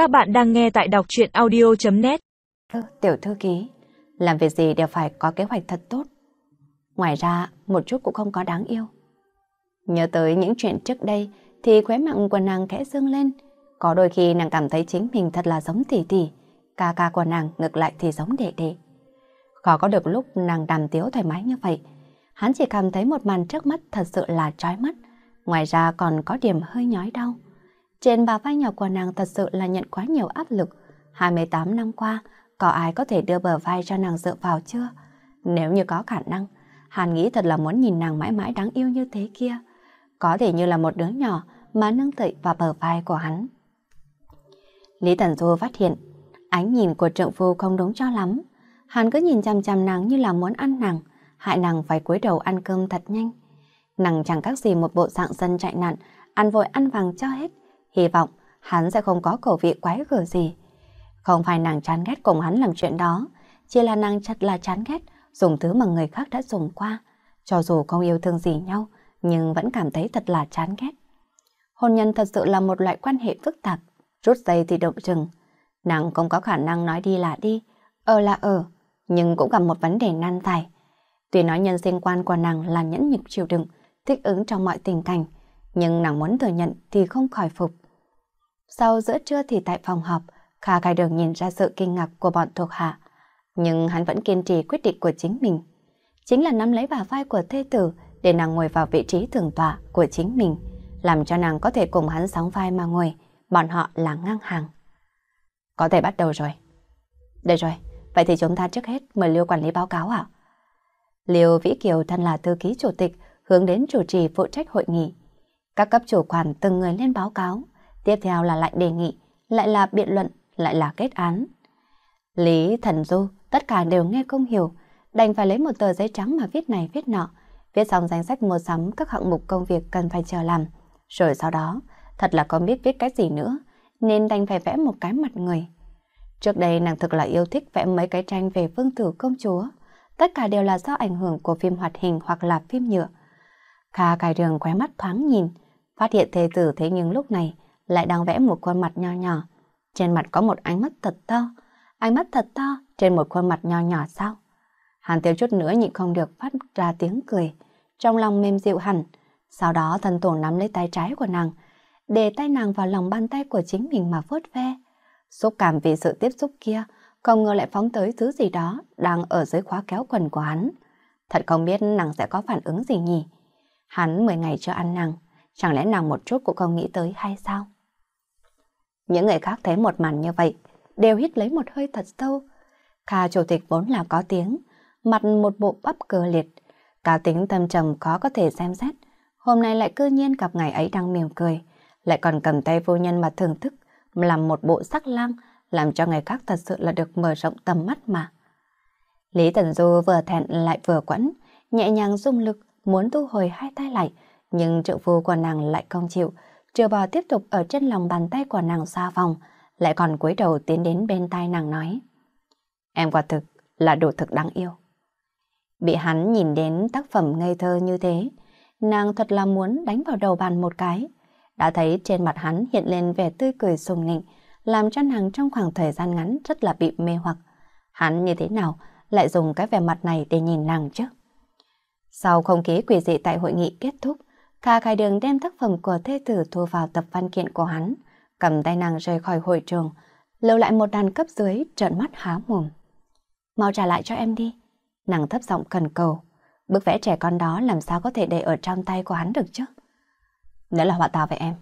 Các bạn đang nghe tại đọc chuyện audio.net Tiểu thư ký, làm việc gì đều phải có kế hoạch thật tốt. Ngoài ra, một chút cũng không có đáng yêu. Nhớ tới những chuyện trước đây thì khóe mặn của nàng khẽ dương lên. Có đôi khi nàng cảm thấy chính mình thật là giống tỷ tỷ, ca ca của nàng ngược lại thì giống đệ đệ. Khó có được lúc nàng đàm tiếu thoải mái như vậy. Hắn chỉ cảm thấy một màn trước mắt thật sự là trói mắt. Ngoài ra còn có điểm hơi nhói đau. Trên bà vai nhỏ của nàng thật sự là nhận quá nhiều áp lực. 28 năm qua, có ai có thể đưa bờ vai cho nàng dựa vào chưa? Nếu như có khả năng, Hàn nghĩ thật là muốn nhìn nàng mãi mãi đáng yêu như thế kia. Có thể như là một đứa nhỏ mà nâng tậy vào bờ vai của hắn. Lý Tần Du phát hiện, ánh nhìn của trượng phu không đúng cho lắm. Hắn cứ nhìn chằm chằm nàng như là muốn ăn nàng, hại nàng phải cúi đầu ăn cơm thật nhanh. Nàng chẳng khác gì một bộ dạng dân chạy nạn, ăn vội ăn vàng cho hết. Hy vọng hắn sẽ không có khẩu vị quái gở gì. Không phải nàng chán ghét cùng hắn làm chuyện đó, chỉ là nàng chặt là chán ghét dùng thứ mà người khác đã dùng qua. Cho dù không yêu thương gì nhau, nhưng vẫn cảm thấy thật là chán ghét. Hôn nhân thật sự là một loại quan hệ phức tạp, rút dây thì động chừng. Nàng không có khả năng nói đi là đi, ở là ở, nhưng cũng gặp một vấn đề nan giải. Tuy nói nhân sinh quan của nàng là nhẫn nhục chịu đựng, thích ứng trong mọi tình cảnh, nhưng nàng muốn thừa nhận thì không khỏi phục. Sau giữa trưa thì tại phòng họp, Kha Khai Đường nhìn ra sự kinh ngạc của bọn thuộc hạ, nhưng hắn vẫn kiên trì quyết định của chính mình. Chính là nắm lấy bà vai của thê tử để nàng ngồi vào vị trí thường tọa của chính mình, làm cho nàng có thể cùng hắn sóng vai mà ngồi, bọn họ là ngang hàng. Có thể bắt đầu rồi. Được rồi, vậy thì chúng ta trước hết mời Liêu quản lý báo cáo ạ. Liêu Vĩ Kiều thân là thư ký chủ tịch, hướng đến chủ trì phụ trách hội nghị. Các cấp chủ quản từng người lên báo cáo, tiếp theo là lại đề nghị, lại là biện luận, lại là kết án. Lý Thần Du, tất cả đều nghe không hiểu, đành phải lấy một tờ giấy trắng mà viết này viết nọ, viết xong danh sách mua sắm các hạng mục công việc cần phải chờ làm. Rồi sau đó, thật là không biết viết cái gì nữa, nên đành phải vẽ một cái mặt người. Trước đây nàng thực là yêu thích vẽ mấy cái tranh về vương tử công chúa. Tất cả đều là do ảnh hưởng của phim hoạt hình hoặc là phim nhựa. Kha cài đường khóe mắt thoáng nhìn, phát hiện thê tử thế nhưng lúc này lại đang vẽ một khuôn mặt nho nhỏ. Trên mặt có một ánh mắt thật to, ánh mắt thật to trên một khuôn mặt nho nhỏ sao? Hàn tiêu chút nữa nhịn không được phát ra tiếng cười, trong lòng mềm dịu hẳn. Sau đó thần tổ nắm lấy tay trái của nàng, để tay nàng vào lòng bàn tay của chính mình mà vuốt ve. Xúc cảm vì sự tiếp xúc kia, không ngờ lại phóng tới thứ gì đó đang ở dưới khóa kéo quần của hắn. Thật không biết nàng sẽ có phản ứng gì nhỉ? Hắn 10 ngày chưa ăn nàng, chẳng lẽ nàng một chút cũng không nghĩ tới hay sao? Những người khác thấy một màn như vậy, đều hít lấy một hơi thật sâu. Kha chủ tịch vốn là có tiếng, mặt một bộ bắp cơ liệt, cá tính tâm trầm khó có thể xem xét. Hôm nay lại cư nhiên gặp ngày ấy đang mỉm cười, lại còn cầm tay vô nhân mà thưởng thức, làm một bộ sắc lang, làm cho người khác thật sự là được mở rộng tầm mắt mà. Lý Tần Du vừa thẹn lại vừa quẫn, nhẹ nhàng dung lực, muốn thu hồi hai tay lại, nhưng trợ phu của nàng lại không chịu, chưa bò tiếp tục ở trên lòng bàn tay của nàng xa vòng, lại còn cúi đầu tiến đến bên tai nàng nói. Em quả thực là đồ thực đáng yêu. Bị hắn nhìn đến tác phẩm ngây thơ như thế, nàng thật là muốn đánh vào đầu bàn một cái. Đã thấy trên mặt hắn hiện lên vẻ tươi cười sùng nịnh, làm cho nàng trong khoảng thời gian ngắn rất là bị mê hoặc. Hắn như thế nào lại dùng cái vẻ mặt này để nhìn nàng chứ? Sau không khí quỷ dị tại hội nghị kết thúc, Kha Khai Đường đem tác phẩm của thê tử thu vào tập văn kiện của hắn, cầm tay nàng rời khỏi hội trường, lưu lại một đàn cấp dưới trợn mắt há mồm. Mau trả lại cho em đi. Nàng thấp giọng cần cầu. Bức vẽ trẻ con đó làm sao có thể để ở trong tay của hắn được chứ? Nếu là họa tao về em,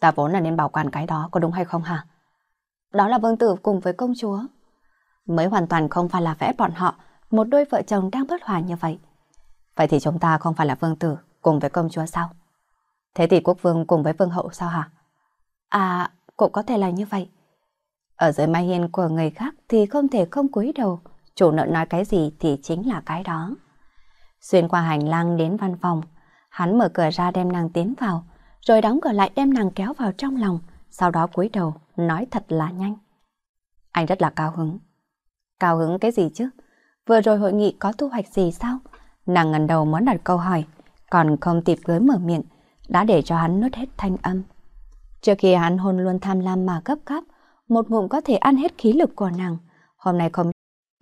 ta vốn là nên bảo quản cái đó, có đúng hay không hả? Đó là vương tử cùng với công chúa. Mới hoàn toàn không phải là vẽ bọn họ, một đôi vợ chồng đang bất hòa như vậy. Vậy thì chúng ta không phải là vương tử cùng với công chúa sao? Thế thì quốc vương cùng với vương hậu sao hả? À, cũng có thể là như vậy. Ở dưới mái hiên của người khác thì không thể không cúi đầu, chủ nợ nói cái gì thì chính là cái đó. Xuyên qua hành lang đến văn phòng, hắn mở cửa ra đem nàng tiến vào, rồi đóng cửa lại đem nàng kéo vào trong lòng, sau đó cúi đầu, nói thật là nhanh. Anh rất là cao hứng. Cao hứng cái gì chứ? Vừa rồi hội nghị có thu hoạch gì sao? Nàng ngần đầu muốn đặt câu hỏi, còn không kịp gới mở miệng, đã để cho hắn nuốt hết thanh âm. Trước khi hắn hôn luôn tham lam mà gấp gáp, một ngụm có thể ăn hết khí lực của nàng. Hôm nay không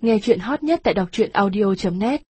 Nghe chuyện hot nhất tại đọc truyện audio.net